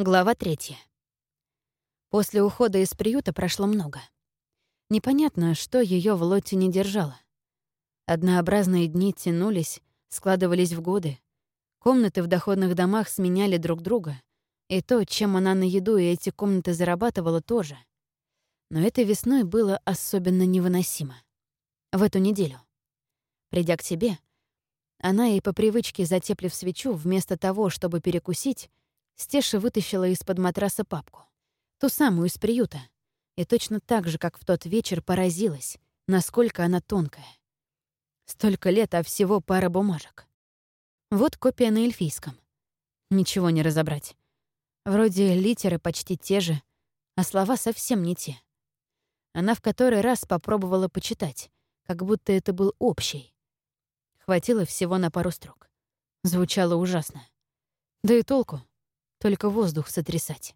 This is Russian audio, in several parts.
Глава третья. После ухода из приюта прошло много. Непонятно, что ее в лоте не держало. Однообразные дни тянулись, складывались в годы. Комнаты в доходных домах сменяли друг друга. И то, чем она на еду и эти комнаты зарабатывала, тоже. Но этой весной было особенно невыносимо. В эту неделю. Придя к себе, она и по привычке затеплив свечу, вместо того, чтобы перекусить, Стеша вытащила из-под матраса папку. Ту самую из приюта. И точно так же, как в тот вечер, поразилась, насколько она тонкая. Столько лет, а всего пара бумажек. Вот копия на эльфийском. Ничего не разобрать. Вроде литеры почти те же, а слова совсем не те. Она в который раз попробовала почитать, как будто это был общий. Хватило всего на пару строк. Звучало ужасно. Да и толку только воздух сотрясать.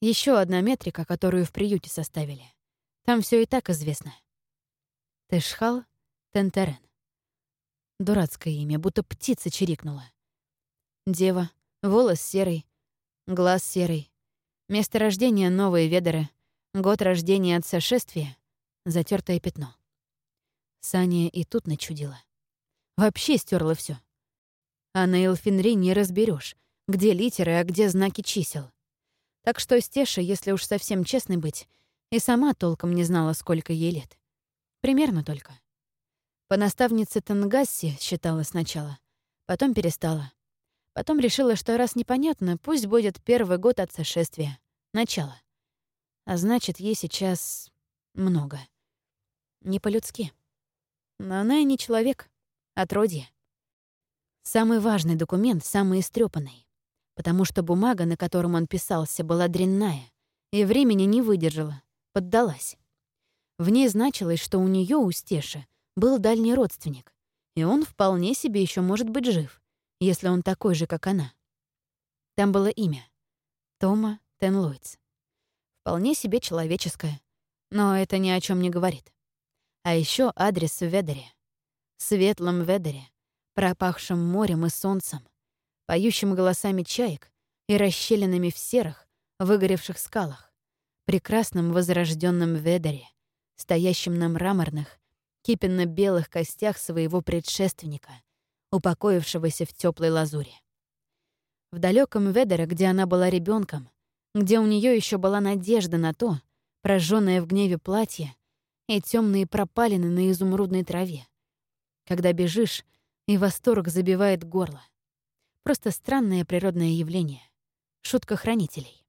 Еще одна метрика, которую в приюте составили. Там все и так известно. Тэшхал Тентерен. Дурацкое имя, будто птица чирикнула. Дева, волос серый, глаз серый, место рождения новые ведеры, год рождения от сошествия, затертое пятно. Саня и тут начудила. Вообще стерла все. А на Элфинри не разберешь, где литеры, а где знаки чисел. Так что Стеша, если уж совсем честной быть, и сама толком не знала, сколько ей лет. Примерно только. По наставнице Тангасси считала сначала, потом перестала. Потом решила, что раз непонятно, пусть будет первый год от сошествия. Начало. А значит, ей сейчас много. Не по-людски. Но она и не человек, отродье. Самый важный документ, самый истрепанный потому что бумага, на котором он писался, была дрянная и времени не выдержала, поддалась. В ней значилось, что у нее у Стеши, был дальний родственник, и он вполне себе еще может быть жив, если он такой же, как она. Там было имя — Тома Тенлойц. Вполне себе человеческое, но это ни о чем не говорит. А еще адрес в Ведере. Светлом Ведере, пропахшем морем и солнцем, поющим голосами чаек и расщелинами в серых, выгоревших скалах, прекрасном возрожденном ведере, стоящем на мраморных, кипенно-белых костях своего предшественника, упокоившегося в теплой лазури. В далеком Ведере, где она была ребенком, где у нее еще была надежда на то, прожженное в гневе платье и темные пропалины на изумрудной траве. Когда бежишь, и восторг забивает горло. Просто странное природное явление. Шутка хранителей.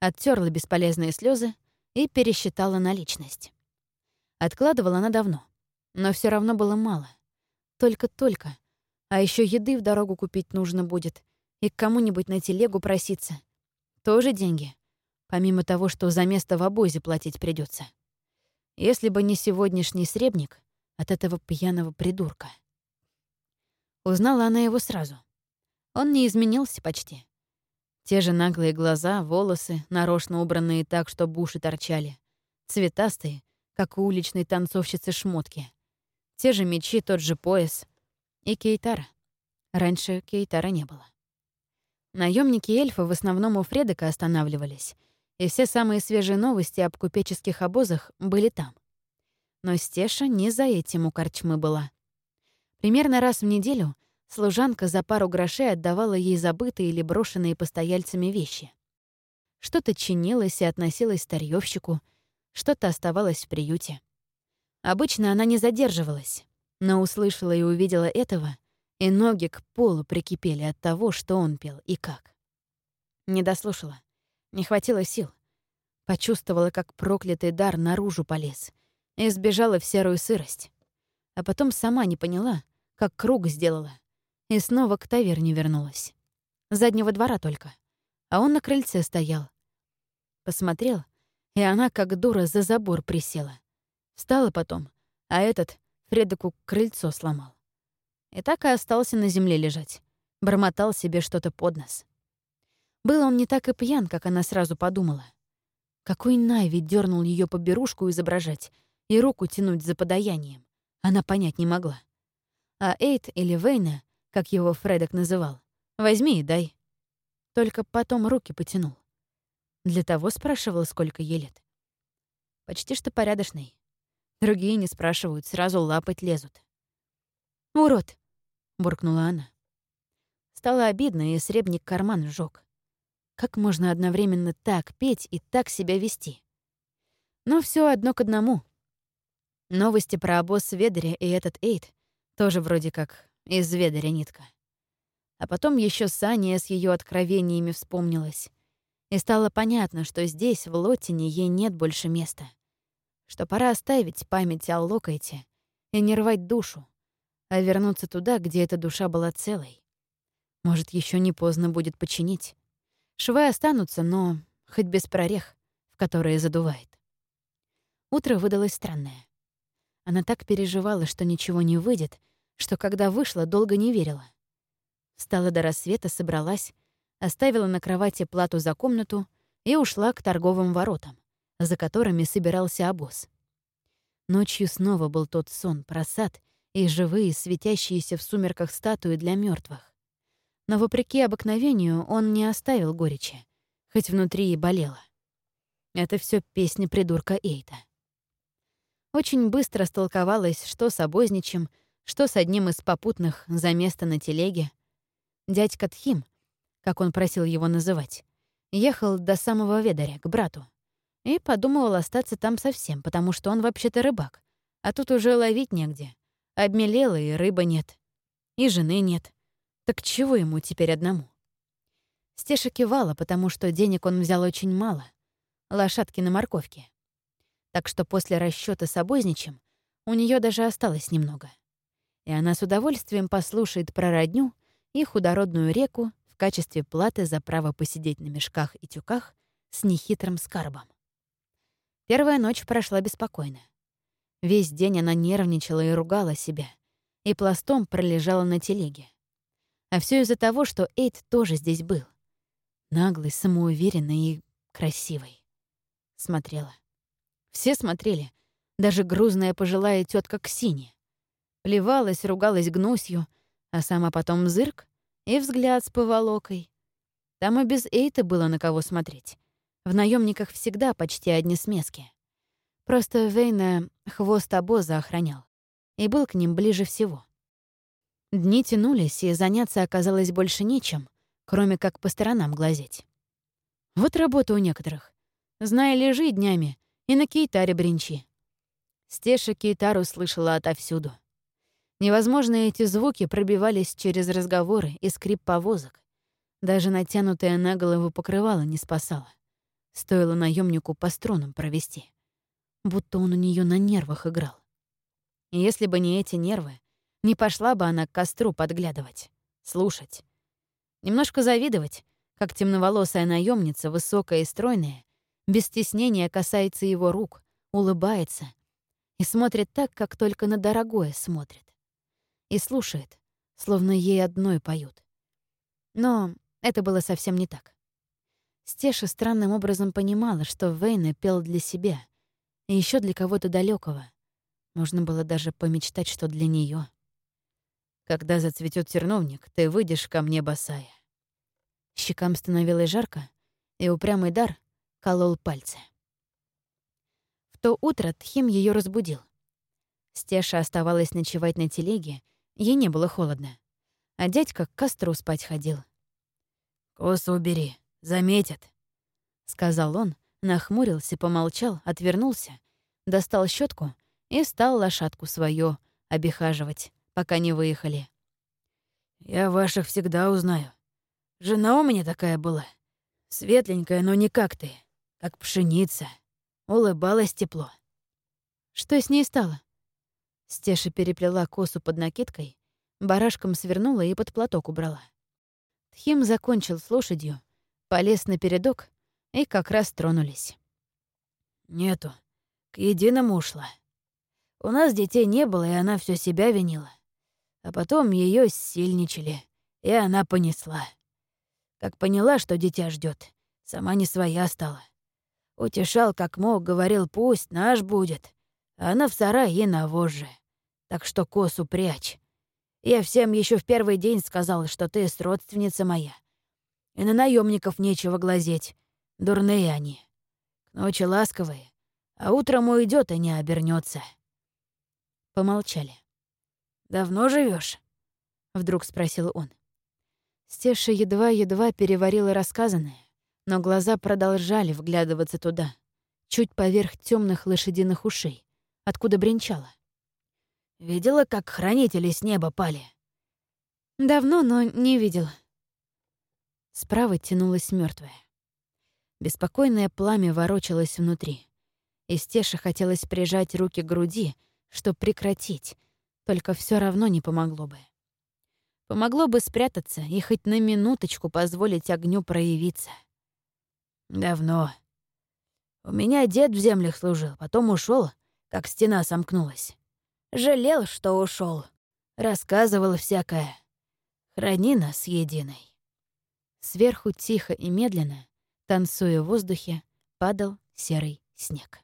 Оттерла бесполезные слезы и пересчитала наличность. Откладывала она давно, но все равно было мало. Только-только. А еще еды в дорогу купить нужно будет и к кому-нибудь на телегу проситься. Тоже деньги. Помимо того, что за место в обозе платить придется. Если бы не сегодняшний сребник от этого пьяного придурка. Узнала она его сразу. Он не изменился почти. Те же наглые глаза, волосы, нарочно убранные так, что буши торчали. Цветастые, как у уличной танцовщицы шмотки. Те же мечи, тот же пояс. И Кейтара. Раньше Кейтара не было. Наемники эльфа в основном у Фредека останавливались, и все самые свежие новости об купеческих обозах были там. Но Стеша не за этим у корчмы была. Примерно раз в неделю служанка за пару грошей отдавала ей забытые или брошенные постояльцами вещи. Что-то чинилось и относилось старьёвщику, что-то оставалось в приюте. Обычно она не задерживалась, но услышала и увидела этого, и ноги к полу прикипели от того, что он пел и как. Не дослушала. Не хватило сил. Почувствовала, как проклятый дар наружу полез, и сбежала в серую сырость. А потом сама не поняла, как круг сделала. И снова к таверне вернулась. Заднего двора только. А он на крыльце стоял. Посмотрел, и она, как дура, за забор присела. Встала потом, а этот Фредеку крыльцо сломал. И так и остался на земле лежать. Бормотал себе что-то под нос. Был он не так и пьян, как она сразу подумала. Какой Найви дернул ее по берушку изображать и руку тянуть за подаянием, она понять не могла. А Эйт или Вейна, как его Фредок называл, возьми и дай. Только потом руки потянул. Для того спрашивал, сколько ей лет. Почти что порядочный. Другие не спрашивают, сразу лапать лезут. «Урод!» — буркнула она. Стало обидно, и сребник карман сжёг. Как можно одновременно так петь и так себя вести? Но все одно к одному. Новости про обоз Ведере и этот Эйд тоже вроде как из Ведеря нитка. А потом еще Саня с ее откровениями вспомнилась. И стало понятно, что здесь, в Лотине, ей нет больше места. Что пора оставить память о Локайте и не рвать душу, а вернуться туда, где эта душа была целой. Может, еще не поздно будет починить. Швы останутся, но хоть без прорех, в которые задувает. Утро выдалось странное. Она так переживала, что ничего не выйдет, что когда вышла, долго не верила. Встала до рассвета, собралась, оставила на кровати плату за комнату и ушла к торговым воротам, за которыми собирался обоз. Ночью снова был тот сон про сад и живые, светящиеся в сумерках статуи для мертвых. Но, вопреки обыкновению, он не оставил горечи, хоть внутри и болело. Это все песня придурка Эйта. Очень быстро столковалось, что с обозничем, что с одним из попутных за место на телеге. Дядька Тхим, как он просил его называть, ехал до самого Ведаря, к брату, и подумывал остаться там совсем, потому что он вообще-то рыбак, а тут уже ловить негде. Обмелело, и рыба нет, и жены нет. Так чего ему теперь одному? Стеша кивала, потому что денег он взял очень мало. Лошадки на морковке. Так что после расчета с обозничем у нее даже осталось немного. И она с удовольствием послушает про родню и худородную реку в качестве платы за право посидеть на мешках и тюках с нехитрым скарбом. Первая ночь прошла беспокойно. Весь день она нервничала и ругала себя, и пластом пролежала на телеге. А все из-за того, что Эйд тоже здесь был. Наглый, самоуверенный и красивый. Смотрела. Все смотрели. Даже грузная пожилая тетка Ксини. Плевалась, ругалась гнусью, а сама потом зырк и взгляд с поволокой. Там и без Эйта было на кого смотреть. В наемниках всегда почти одни смески. Просто Вейна хвост обоза охранял и был к ним ближе всего. Дни тянулись, и заняться оказалось больше нечем, кроме как по сторонам глазеть. Вот работа у некоторых. Зная, лежи днями, и на кейтаре бренчи. Стеша кейтару слышала отовсюду. Невозможно эти звуки пробивались через разговоры и скрип повозок. Даже натянутое на голову покрывало не спасало. Стоило наемнику по струнам провести. Будто он у нее на нервах играл. Если бы не эти нервы, не пошла бы она к костру подглядывать, слушать. Немножко завидовать, как темноволосая наемница, высокая и стройная, без стеснения касается его рук, улыбается и смотрит так, как только на дорогое смотрит. И слушает, словно ей одной поют. Но это было совсем не так. Стеша странным образом понимала, что Вейна пел для себя и еще для кого-то далекого. Можно было даже помечтать, что для нее. Когда зацветет терновник, ты выйдешь ко мне босая. Щекам становилось жарко, и упрямый дар колол пальцы. В то утро Тхим ее разбудил. Стеша оставалась ночевать на телеге, ей не было холодно. А дядька к костру спать ходил. «Косу убери, заметят», — сказал он, нахмурился, помолчал, отвернулся, достал щетку и стал лошадку свою обихаживать пока не выехали. «Я ваших всегда узнаю. Жена у меня такая была. Светленькая, но не как ты. Как пшеница. Улыбалась тепло». «Что с ней стало?» Стеша переплела косу под накидкой, барашком свернула и под платок убрала. Тхим закончил с лошадью, полез на передок и как раз тронулись. «Нету. К единому ушла. У нас детей не было, и она все себя винила. А потом ее сильничали, и она понесла. Как поняла, что дитя ждет, сама не своя стала. Утешал, как мог, говорил, пусть наш будет. А она в сарае и на вожжи. Так что косу прячь. Я всем еще в первый день сказал, что ты с родственница моя. И на наемников нечего глазеть. Дурные они. К ночи ласковые, а утром уйдет и не обернется. Помолчали. «Давно живешь? вдруг спросил он. Стеша едва-едва переварила рассказанное, но глаза продолжали вглядываться туда, чуть поверх темных лошадиных ушей, откуда бренчала. «Видела, как хранители с неба пали?» «Давно, но не видела». Справа тянулась мертвая. Беспокойное пламя ворочалось внутри. И Стеше хотелось прижать руки к груди, чтобы прекратить, только все равно не помогло бы. Помогло бы спрятаться и хоть на минуточку позволить огню проявиться. Давно. У меня дед в землях служил, потом ушел, как стена сомкнулась. Жалел, что ушел. Рассказывал всякое. Храни нас единой. Сверху тихо и медленно, танцуя в воздухе, падал серый снег.